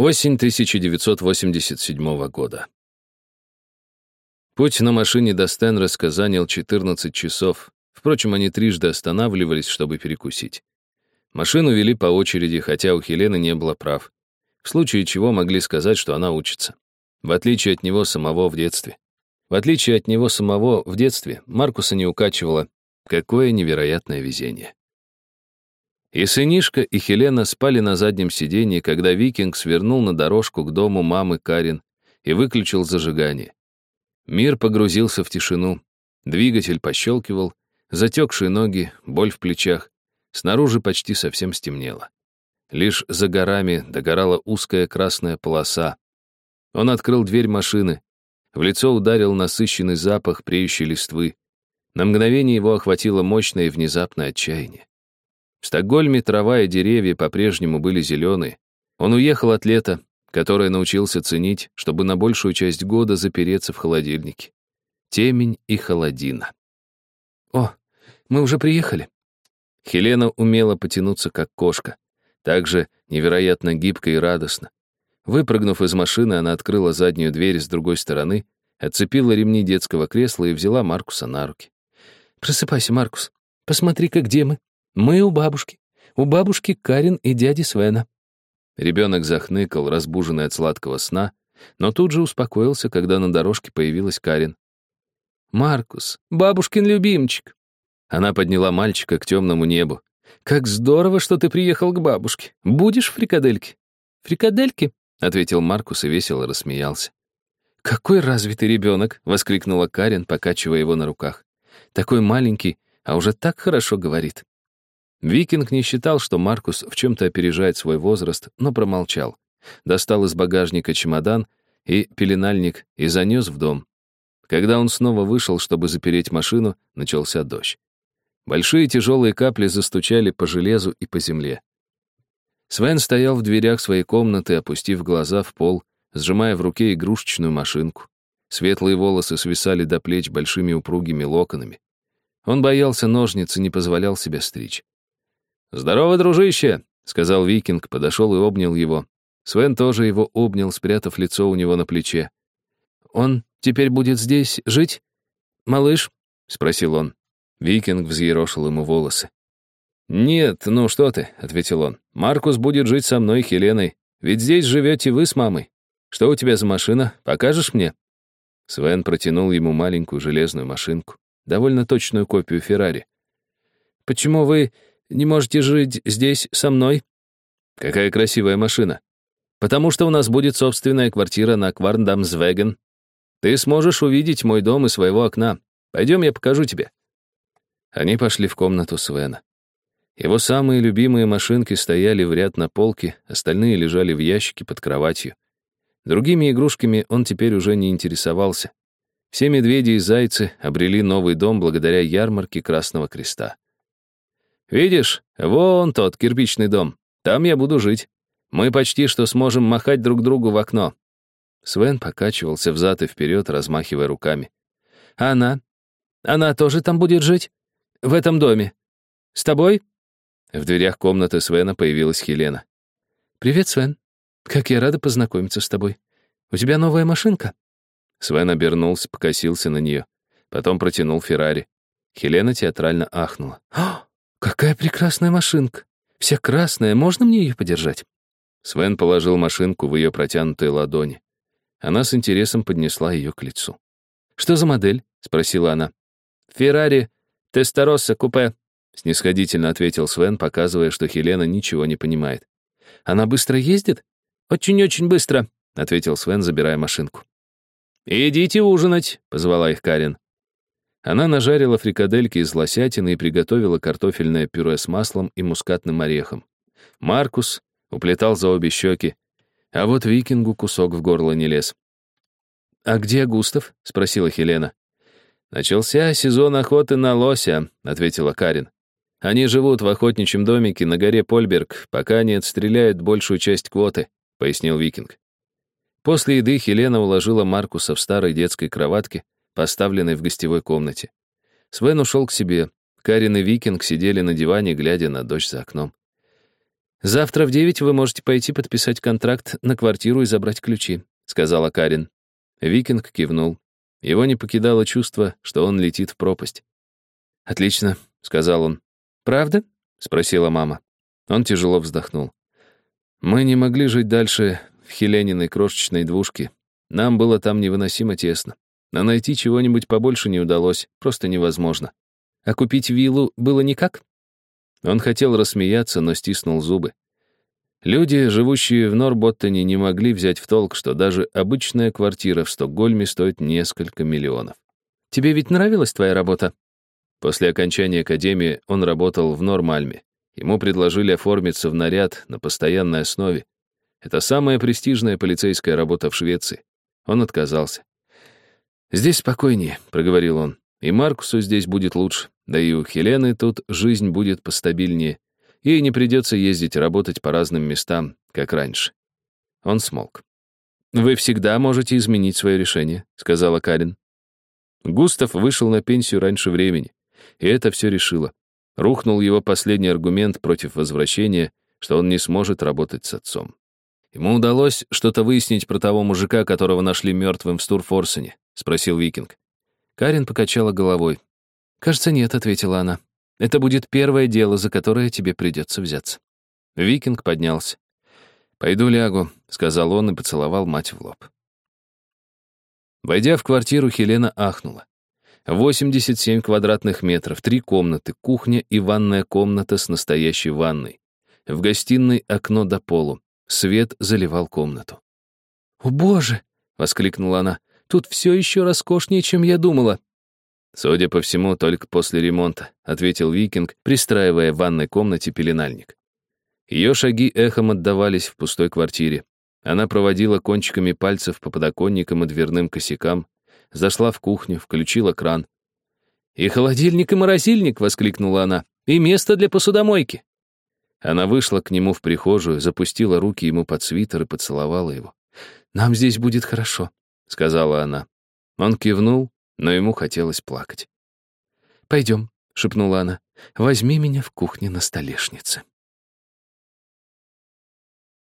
Осень 1987 года. Путь на машине до Стенреска занял 14 часов. Впрочем, они трижды останавливались, чтобы перекусить. Машину вели по очереди, хотя у Хелены не было прав. В случае чего могли сказать, что она учится. В отличие от него самого в детстве. В отличие от него самого в детстве, Маркуса не укачивало. Какое невероятное везение. И сынишка, и Хелена спали на заднем сиденье, когда викинг свернул на дорожку к дому мамы Карин и выключил зажигание. Мир погрузился в тишину. Двигатель пощелкивал, затекшие ноги, боль в плечах. Снаружи почти совсем стемнело. Лишь за горами догорала узкая красная полоса. Он открыл дверь машины. В лицо ударил насыщенный запах преющей листвы. На мгновение его охватило мощное и внезапное отчаяние. В Стокгольме трава и деревья по-прежнему были зеленые. Он уехал от лета, которое научился ценить, чтобы на большую часть года запереться в холодильнике. Темень и холодина. «О, мы уже приехали». Хелена умела потянуться, как кошка. Также невероятно гибко и радостно. Выпрыгнув из машины, она открыла заднюю дверь с другой стороны, отцепила ремни детского кресла и взяла Маркуса на руки. «Просыпайся, Маркус. Посмотри-ка, где мы. Мы у бабушки. У бабушки Карин и дяди Свена». Ребенок захныкал, разбуженный от сладкого сна, но тут же успокоился, когда на дорожке появилась Карин. «Маркус, бабушкин любимчик». Она подняла мальчика к темному небу. «Как здорово, что ты приехал к бабушке. Будешь фрикадельки?» «Фрикадельки?» — ответил Маркус и весело рассмеялся. «Какой развитый ребенок!» — воскликнула Карин, покачивая его на руках. «Такой маленький, а уже так хорошо говорит». Викинг не считал, что Маркус в чем-то опережает свой возраст, но промолчал. Достал из багажника чемодан и пеленальник и занес в дом. Когда он снова вышел, чтобы запереть машину, начался дождь. Большие тяжелые капли застучали по железу и по земле. Свен стоял в дверях своей комнаты, опустив глаза в пол, сжимая в руке игрушечную машинку. Светлые волосы свисали до плеч большими упругими локонами. Он боялся ножниц и не позволял себя стричь. «Здорово, дружище!» — сказал викинг, подошел и обнял его. Свен тоже его обнял, спрятав лицо у него на плече. «Он теперь будет здесь жить? Малыш?» — спросил он. Викинг взъерошил ему волосы. «Нет, ну что ты», — ответил он. «Маркус будет жить со мной Хеленой. Ведь здесь живете вы с мамой. Что у тебя за машина? Покажешь мне?» Свен протянул ему маленькую железную машинку, довольно точную копию Феррари. «Почему вы не можете жить здесь со мной?» «Какая красивая машина!» «Потому что у нас будет собственная квартира на Кварндамсвеген. Ты сможешь увидеть мой дом из своего окна. Пойдем, я покажу тебе». Они пошли в комнату Свена. Его самые любимые машинки стояли в ряд на полке, остальные лежали в ящике под кроватью. Другими игрушками он теперь уже не интересовался. Все медведи и зайцы обрели новый дом благодаря ярмарке Красного Креста. Видишь, вон тот кирпичный дом. Там я буду жить. Мы почти что сможем махать друг другу в окно». Свен покачивался взад и вперед, размахивая руками. «А она? Она тоже там будет жить? В этом доме? С тобой?» В дверях комнаты Свена появилась Хелена. «Привет, Свен. Как я рада познакомиться с тобой. У тебя новая машинка?» Свен обернулся, покосился на нее. Потом протянул Феррари. Хелена театрально ахнула. «О, «Какая прекрасная машинка! Вся красная, можно мне ее подержать?» Свен положил машинку в ее протянутые ладони. Она с интересом поднесла ее к лицу. «Что за модель?» — спросила она. «Феррари Тестороса купе», — снисходительно ответил Свен, показывая, что Хелена ничего не понимает. «Она быстро ездит?» «Очень-очень быстро», — ответил Свен, забирая машинку. «Идите ужинать», — позвала их Карин. Она нажарила фрикадельки из лосятины и приготовила картофельное пюре с маслом и мускатным орехом. Маркус уплетал за обе щеки, а вот викингу кусок в горло не лез. «А где Густав?» — спросила Хелена. «Начался сезон охоты на лося», — ответила Карин. «Они живут в охотничьем домике на горе Польберг, пока не отстреляют большую часть квоты», — пояснил Викинг. После еды Хелена уложила Маркуса в старой детской кроватке, поставленной в гостевой комнате. Свен ушел к себе. Карин и Викинг сидели на диване, глядя на дождь за окном. «Завтра в девять вы можете пойти подписать контракт на квартиру и забрать ключи», — сказала Карин. Викинг кивнул. Его не покидало чувство, что он летит в пропасть. «Отлично», — сказал он. «Правда?» — спросила мама. Он тяжело вздохнул. «Мы не могли жить дальше в Хелениной крошечной двушке. Нам было там невыносимо тесно. Но найти чего-нибудь побольше не удалось, просто невозможно. А купить виллу было никак? Он хотел рассмеяться, но стиснул зубы. Люди, живущие в Норботтоне, не могли взять в толк, что даже обычная квартира в Стокгольме стоит несколько миллионов. «Тебе ведь нравилась твоя работа?» После окончания академии он работал в Нормальме. Ему предложили оформиться в наряд на постоянной основе. Это самая престижная полицейская работа в Швеции. Он отказался. «Здесь спокойнее», — проговорил он. «И Маркусу здесь будет лучше. Да и у Хелены тут жизнь будет постабильнее. Ей не придется ездить работать по разным местам, как раньше». Он смолк. «Вы всегда можете изменить свое решение», — сказала Карин. Густав вышел на пенсию раньше времени, и это все решило. Рухнул его последний аргумент против возвращения, что он не сможет работать с отцом. Ему удалось что-то выяснить про того мужика, которого нашли мертвым в Стурфорсене, спросил Викинг. Карин покачала головой. «Кажется, нет», — ответила она. «Это будет первое дело, за которое тебе придется взяться». Викинг поднялся. «Пойду лягу», — сказал он и поцеловал мать в лоб. Войдя в квартиру, Хелена ахнула. 87 квадратных метров, три комнаты, кухня и ванная комната с настоящей ванной. В гостиной окно до полу. Свет заливал комнату. «О, боже!» — воскликнула она. «Тут все еще роскошнее, чем я думала». «Судя по всему, только после ремонта», — ответил Викинг, пристраивая в ванной комнате пеленальник. Ее шаги эхом отдавались в пустой квартире. Она проводила кончиками пальцев по подоконникам и дверным косякам, зашла в кухню, включила кран. «И холодильник, и морозильник!» — воскликнула она. «И место для посудомойки!» Она вышла к нему в прихожую, запустила руки ему под свитер и поцеловала его. «Нам здесь будет хорошо», — сказала она. Он кивнул, но ему хотелось плакать. «Пойдем», — шепнула она. «Возьми меня в кухне на столешнице».